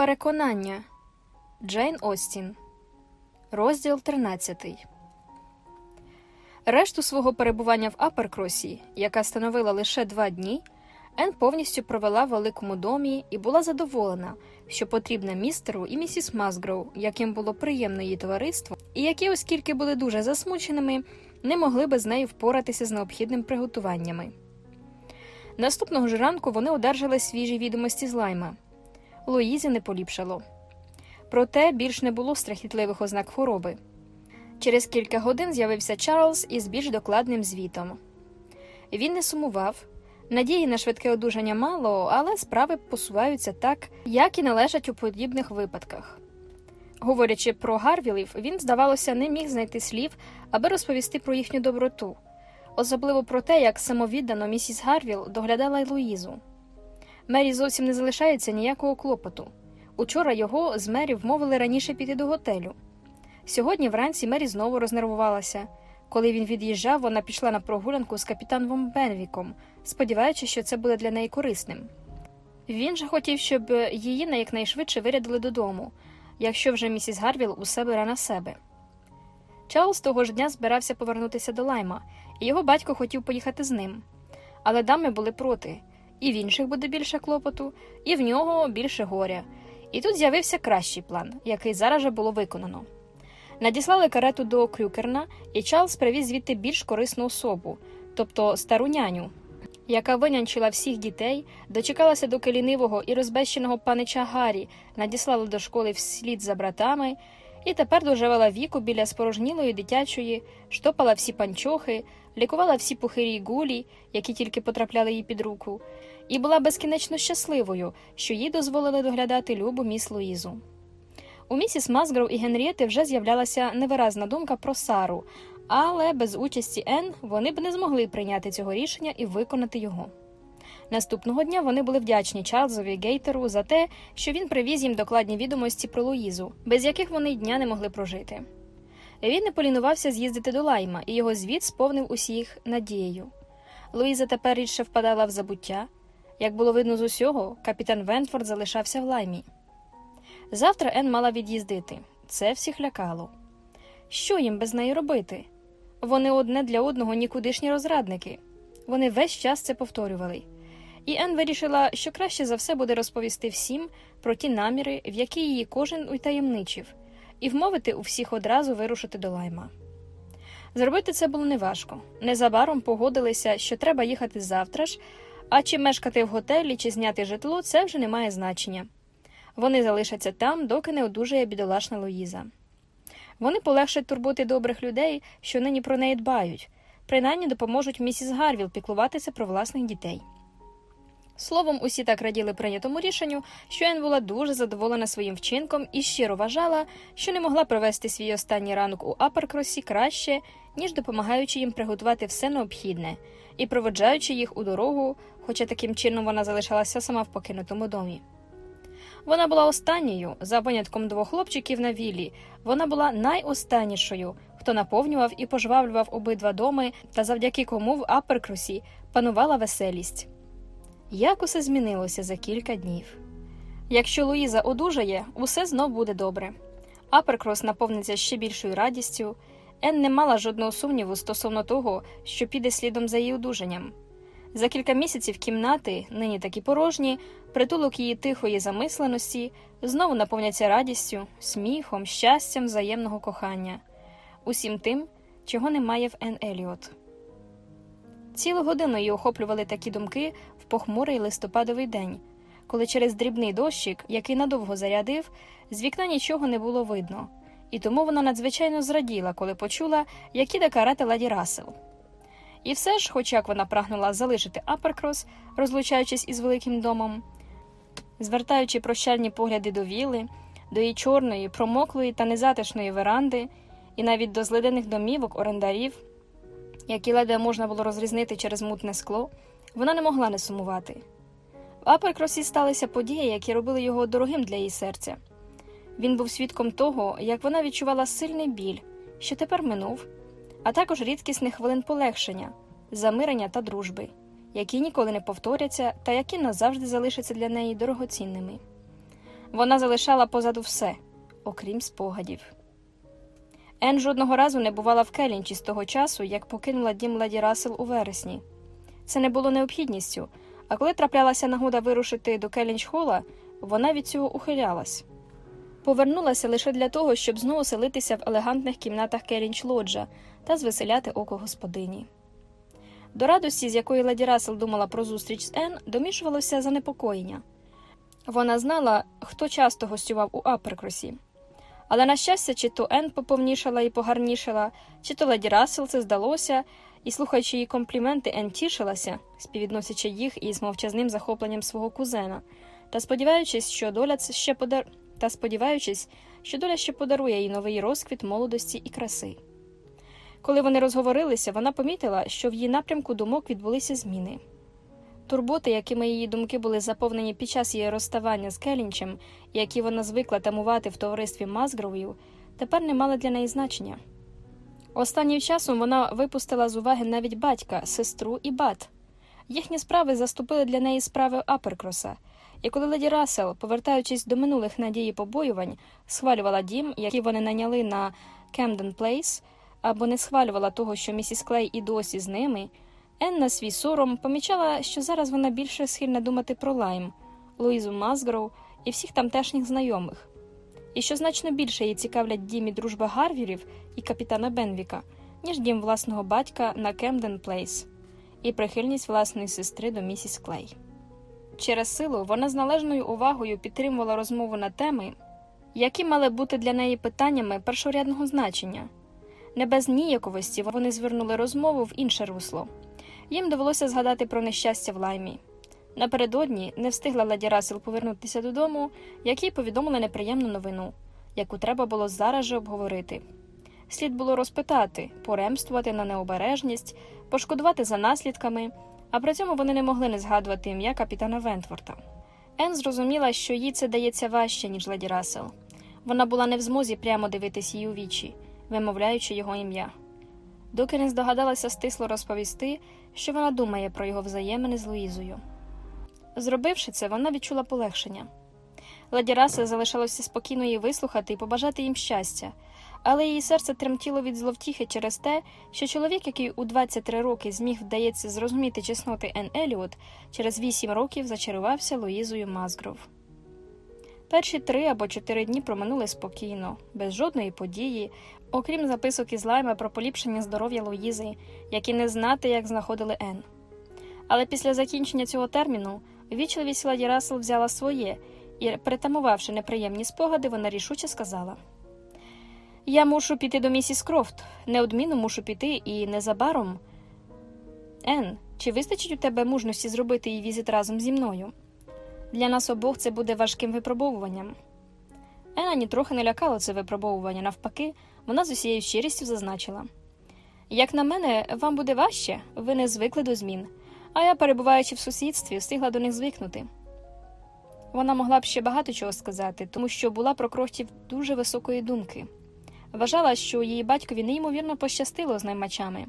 Переконання Джейн Остін. Розділ 13. Решту свого перебування в Аперкросі, яка становила лише два дні, Ен повністю провела в великому домі і була задоволена, що потрібна містеру і місіс Мазгроу, яким було приємне її товариство, і які, оскільки були дуже засмученими, не могли би з нею впоратися з необхідними приготуваннями. Наступного ж ранку вони одержали свіжі відомості з лайма. Луїзі не поліпшало. Проте більш не було страхітливих ознак хвороби. Через кілька годин з'явився Чарльз із більш докладним звітом. Він не сумував. Надії на швидке одужання мало, але справи посуваються так, як і належать у подібних випадках. Говорячи про Гарвілів, він, здавалося, не міг знайти слів, аби розповісти про їхню доброту, особливо про те, як самовіддано місіс Гарвіл доглядала й Луїзу. Мері зовсім не залишається ніякого клопоту. Учора його з Мері вмовили раніше піти до готелю. Сьогодні вранці Мері знову рознервувалася. Коли він від'їжджав, вона пішла на прогулянку з капітаном Бенвіком, сподіваючись, що це буде для неї корисним. Він же хотів, щоб її найякнайшвидше вирядили додому, якщо вже місіс Гарвіл усе бере на себе. Чарльз того ж дня збирався повернутися до лайма, і його батько хотів поїхати з ним. Але дами були проти і в інших буде більше клопоту, і в нього більше горя. І тут з'явився кращий план, який зараз же було виконано. Надіслали карету до Крюкерна, і Чарльз привіз звідти більш корисну особу, тобто стару няню, яка винянчила всіх дітей, дочекалася до лінивого і розбещеного панича Гаррі, надіслала до школи вслід за братами, і тепер доживала віку біля спорожнілої дитячої, штопала всі панчохи, лікувала всі пухирі гулі, які тільки потрапляли їй під руку, і була безкінечно щасливою, що їй дозволили доглядати любу міс Луїзу. У місіс Мазгров і Генрієти вже з'являлася невиразна думка про Сару, але без участі Ен вони б не змогли прийняти цього рішення і виконати його. Наступного дня вони були вдячні Чарльзові Гейтеру за те, що він привіз їм докладні відомості про Луїзу, без яких вони дня не могли прожити. Він не полінувався з'їздити до лайма, і його звіт сповнив усіх надією. Луїза тепер рідше впадала в забуття. Як було видно з усього, капітан Вентфорд залишався в лаймі. Завтра Ен мала від'їздити. Це всіх лякало. Що їм без неї робити? Вони одне для одного нікудишні розрадники. Вони весь час це повторювали. І Ен вирішила, що краще за все буде розповісти всім про ті наміри, в які її кожен утаємничив, і вмовити у всіх одразу вирушити до лайма. Зробити це було неважко. Незабаром погодилися, що треба їхати завтра ж, а чи мешкати в готелі, чи зняти житло, це вже не має значення. Вони залишаться там, доки не одужає бідолашна Луїза. Вони полегшать турботи добрих людей, що нині про неї дбають, принаймні допоможуть місіс Гарвіл піклуватися про власних дітей. Словом, усі так раділи прийнятому рішенню, що Ен була дуже задоволена своїм вчинком і щиро вважала, що не могла провести свій останній ранок у Аперкросі краще, ніж допомагаючи їм приготувати все необхідне і проводжаючи їх у дорогу, хоча таким чином вона залишалася сама в покинутому домі. Вона була останньою, за винятком двох хлопчиків на віллі. Вона була найостаннішою, хто наповнював і пожвавлював обидва доми, та завдяки кому в Аперкрусі панувала веселість. Як усе змінилося за кілька днів. Якщо Луїза одужає, усе знов буде добре. Аперкрос наповниться ще більшою радістю. Ен не мала жодного сумніву стосовно того, що піде слідом за її одужанням. За кілька місяців кімнати, нині такі порожні, притулок її тихої замисленості, знову наповняться радістю, сміхом, щастям взаємного кохання, усім тим, чого немає в Ен Еліот. Цілу годину її охоплювали такі думки в похмурий листопадовий день, коли через дрібний дощик, який надовго зарядив, з вікна нічого не було видно, і тому вона надзвичайно зраділа, коли почула, як іде карати ладі Рассел. І все ж, хоч як вона прагнула залишити Аперкрос, розлучаючись із великим домом, звертаючи прощальні погляди до віли, до її чорної, промоклої та незатишної веранди, і навіть до зледених домівок орендарів, які ледве можна було розрізнити через мутне скло, вона не могла не сумувати. В Аперкросі сталися події, які робили його дорогим для її серця. Він був свідком того, як вона відчувала сильний біль, що тепер минув а також рідкісних хвилин полегшення, замирення та дружби, які ніколи не повторяться та які назавжди залишаться для неї дорогоцінними. Вона залишала позаду все, окрім спогадів. Ен жодного разу не бувала в Келінчі з того часу, як покинула дім леді Рассел у вересні. Це не було необхідністю, а коли траплялася нагода вирушити до Келінч-Хола, вона від цього ухилялась. Повернулася лише для того, щоб знову селитися в елегантних кімнатах Келінч Лоджа та звеселяти око господині. До радості, з якої леді Рассел думала про зустріч з Ен, домішувалося занепокоєння. Вона знала, хто часто гостював у Аперкросі. Але, на щастя, чи то Ен поповнішала і погарнішала, чи то леді Рассел це здалося, і, слухаючи її компліменти, Ен тішилася, співвідносячи їх із мовчазним захопленням свого кузена, та сподіваючись, що доля це ще подар... та сподіваючись, що доля ще подарує їй новий розквіт молодості і краси. Коли вони розговорилися, вона помітила, що в її напрямку думок відбулися зміни. Турботи, якими її думки були заповнені під час її розставання з Келінчем, які вона звикла тамувати в товаристві Мазгровів, тепер не мали для неї значення. Останнім часом вона випустила з уваги навіть батька, сестру і бат. Їхні справи заступили для неї справи Аперкроса, і коли леді Рассел, повертаючись до минулих надій і побоювань, схвалювала дім, який вони наняли на Кемден Плейс, або не схвалювала того, що місіс Клей і досі з ними. Ен на свій сором помічала, що зараз вона більше схильна думати про Лайм, Луїзу Мазгроу і всіх тамтешніх знайомих, і що значно більше її цікавлять дім і дружба Гарвірів і капітана Бенвіка, ніж дім власного батька на Кемден Плейс, і прихильність власної сестри до місіс Клей. Через силу вона з належною увагою підтримувала розмову на теми, які мали бути для неї питаннями першорядного значення. Не без ніяковості вони звернули розмову в інше русло. Їм довелося згадати про нещастя в Лаймі. Напередодні не встигла леді Рассел повернутися додому, як їй повідомили неприємну новину, яку треба було зараз же обговорити. Слід було розпитати, поремствувати на необережність, пошкодувати за наслідками, а при цьому вони не могли не згадувати ім'я капітана Вентворта. Ен зрозуміла, що їй це дається важче, ніж леді Рассел. Вона була не в змозі прямо дивитись їй у вічі, вимовляючи його ім'я доки не здогадалася стисло розповісти, що вона думає про його взаємини з Луїзою. Зробивши це, вона відчула полегшення. Леді Рассел залишалося спокійно її вислухати і побажати їм щастя, але її серце тремтіло від зловтіхи через те, що чоловік, який у 23 роки зміг, вдається, зрозуміти чесноти Ен Еліот, через 8 років зачарувався Луїзою Мазгров. Перші три або чотири дні проминули спокійно, без жодної події, окрім записок із лайма про поліпшення здоров'я Луїзи, які не знати, як знаходили Ен. Але після закінчення цього терміну вічливість Ладі Рассел взяла своє і, притамувавши неприємні спогади, вона рішуче сказала: Я мушу піти до місіс Крофт, неодмінно мушу піти, і незабаром. Ен, чи вистачить у тебе мужності зробити її візит разом зі мною? Для нас обох це буде важким випробовуванням. Ена нітрохи не лякало це випробовування, навпаки, вона з усією щирістю зазначила як на мене, вам буде важче, ви не звикли до змін, а я, перебуваючи в сусідстві, встигла до них звикнути. Вона могла б ще багато чого сказати, тому що була про крохтів дуже високої думки. Вважала, що її батькові неймовірно пощастило з наймачами.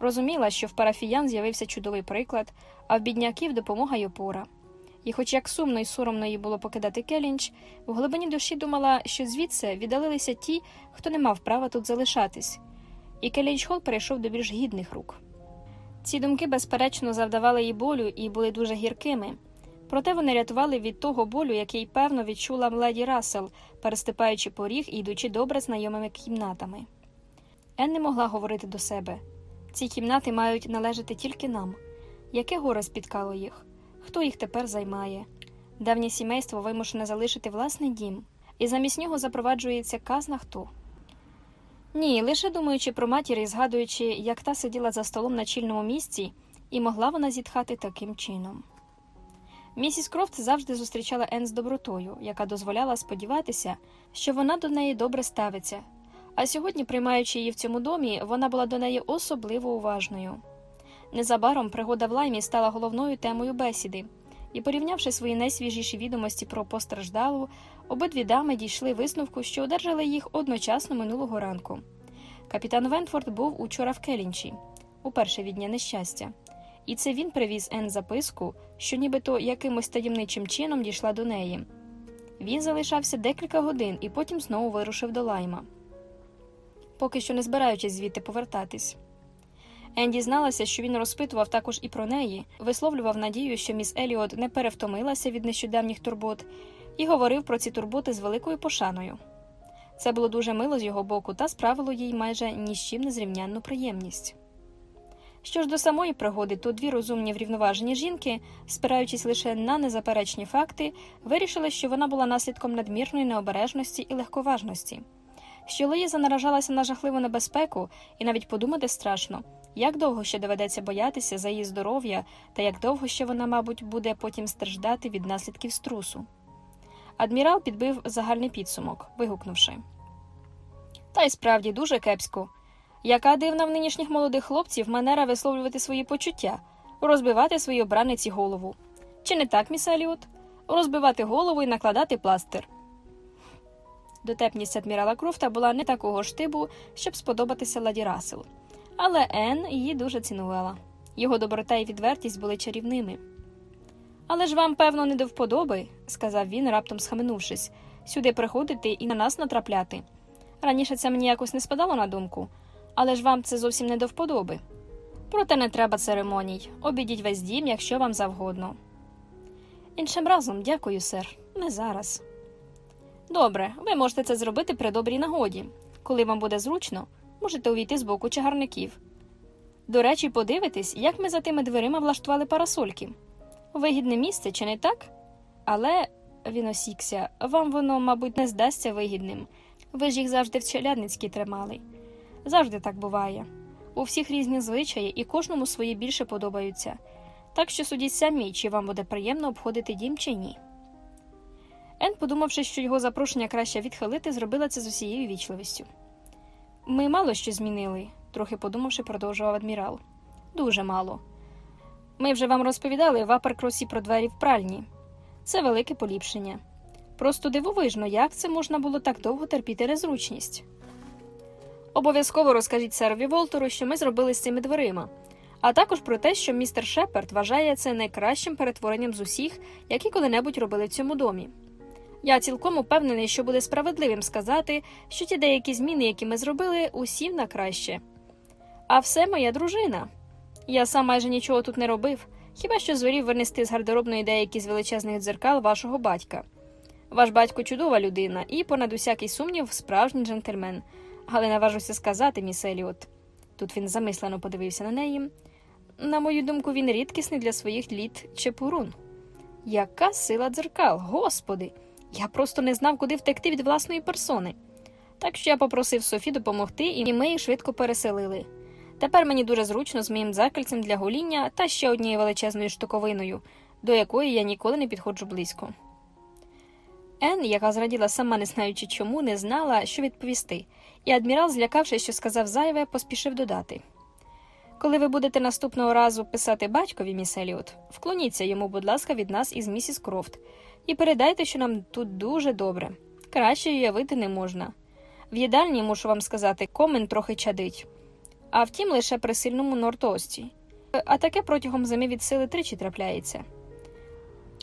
Розуміла, що в парафіян з'явився чудовий приклад, а в бідняків допомога й опора. І, хоч як сумно і соромно їй було покидати Келінч, в глибині душі думала, що звідси віддалилися ті, хто не мав права тут залишатись, і Келінч Хол перейшов до більш гідних рук. Ці думки, безперечно, завдавали їй болю і були дуже гіркими, проте вони рятували від того болю, який, певно, відчула леді Рассел, переступаючи поріг і йдучи добре знайомими кімнатами. Ен не могла говорити до себе ці кімнати мають належати тільки нам. Яке горе спіткало їх? Хто їх тепер займає? Давнє сімейство вимушене залишити власний дім, і замість нього запроваджується казна хто. Ні, лише думаючи про матір і згадуючи, як та сиділа за столом на чільному місці, і могла вона зітхати таким чином. Місіс Крофт завжди зустрічала Ен з добротою, яка дозволяла сподіватися, що вона до неї добре ставиться, а сьогодні, приймаючи її в цьому домі, вона була до неї особливо уважною. Незабаром пригода в лаймі стала головною темою бесіди, і, порівнявши свої найсвіжіші відомості про постраждалу, обидві дами дійшли висновку, що одержали їх одночасно минулого ранку. Капітан Вентфорд був учора в Келінчі, уперше від дня нещастя, і це він привіз Ен записку, що нібито якимось таємничим чином дійшла до неї. Він залишався декілька годин і потім знову вирушив до лайма, поки що не збираючись звідти повертатись. Ен дізналася, що він розпитував також і про неї, висловлював надію, що міс Еліот не перевтомилася від нещодавніх турбот, і говорив про ці турботи з великою пошаною. Це було дуже мило з його боку та справило їй майже ні з чим незрівнянну приємність. Що ж до самої пригоди, то дві розумні врівноважені жінки, спираючись лише на незаперечні факти, вирішили, що вона була наслідком надмірної необережності і легковажності, що Луїза наражалася на жахливу небезпеку, і навіть подумати страшно, як довго ще доведеться боятися за її здоров'я, та як довго ще вона, мабуть, буде потім страждати від наслідків струсу. Адмірал підбив загальний підсумок, вигукнувши Та й справді дуже кепсько. Яка дивна в нинішніх молодих хлопців манера висловлювати свої почуття, розбивати свої обраниці голову. Чи не так, міс Еліот? Розбивати голову і накладати пластир. Дотепність адмірала Крофта була не такого штибу, щоб сподобатися ладі Рассел. Але Енн її дуже цінувала. Його доброта і відвертість були чарівними. Але ж вам, певно, не до вподоби, сказав він, раптом схаменувшись, сюди приходити і на нас натрапляти. Раніше це мені якось не спадало на думку, але ж вам це зовсім не до вподоби. Проте не треба церемоній. Обідіть весь дім, якщо вам завгодно. Іншим разом, дякую, сер, не зараз. Добре, ви можете це зробити при добрій нагоді. Коли вам буде зручно, можете увійти з боку чагарників. До речі, подивитись, як ми за тими дверима влаштували парасольки. Вигідне місце, чи не так? Але, він осікся, вам воно, мабуть, не здасться вигідним. Ви ж їх завжди в челядницькій тримали. Завжди так буває. У всіх різні звичаї і кожному свої більше подобаються. Так що судіть самі, чи вам буде приємно обходити дім чи ні. Ен, подумавши, що його запрошення краще відхилити, зробила це з усією вічливістю. Ми мало що змінили, трохи подумавши, продовжував адмірал. Дуже мало. Ми вже вам розповідали в Аперкросі про двері в пральні. Це велике поліпшення. Просто дивовижно, як це можна було так довго терпіти незручність. Обов'язково розкажіть серові Волтеру, що ми зробили з цими дверима, а також про те, що містер Шеперд вважає це найкращим перетворенням з усіх, які коли-небудь робили в цьому домі. Я цілком упевнений, що буде справедливим сказати, що ті деякі зміни, які ми зробили, усім на краще. А все моя дружина. Я сам майже нічого тут не робив, хіба що зворів винести з гардеробної деякі з величезних дзеркал вашого батька. Ваш батько чудова людина і, понад усякий сумнів, справжній джентльмен. Але наважуся сказати, міс Еліот. Тут він замислено подивився на неї. На мою думку, він рідкісний для своїх літ чепурун. Яка сила дзеркал, господи! Я просто не знав, куди втекти від власної персони. Так що я попросив Софі допомогти, і ми їх швидко переселили. Тепер мені дуже зручно з моїм дзеркальцем для гоління та ще однією величезною штуковиною, до якої я ніколи не підходжу близько. Ен, яка зраділа сама не знаючи чому, не знала, що відповісти, і адмірал, злякавшись, що сказав зайве, поспішив додати. Коли ви будете наступного разу писати батькові, міс Еліот, вклоніться йому, будь ласка, від нас із місіс Крофт, і передайте, що нам тут дуже добре. Краще уявити не можна. В їдальні, мушу вам сказати, комен трохи чадить, а втім, лише при сильному нортості. А таке протягом зими від сили тричі трапляється.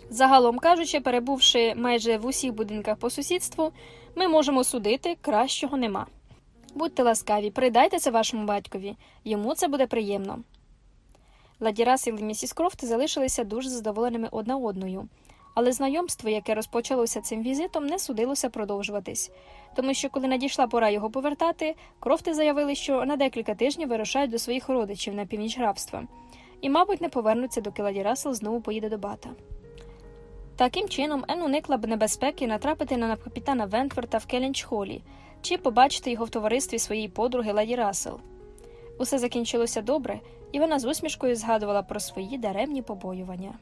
Загалом кажучи, перебувши майже в усіх будинках по сусідству, ми можемо судити, кращого нема. Будьте ласкаві, передайте це вашому батькові, йому це буде приємно. Ладі Рассел і місіс Крофт залишилися дуже задоволеними одна одною, але знайомство, яке розпочалося цим візитом, не судилося продовжуватись, тому що, коли надійшла пора його повертати, крофти заявили, що на декілька тижнів вирушають до своїх родичів на північ графства, і, мабуть, не повернуться, доки Ладі Рассел знову поїде до бата. Таким чином, Ен уникла б небезпеки натрапити на капітана Вентворта в Келінч-Холі чи побачити його в товаристві своєї подруги Леді Рассел. Усе закінчилося добре, і вона з усмішкою згадувала про свої даремні побоювання.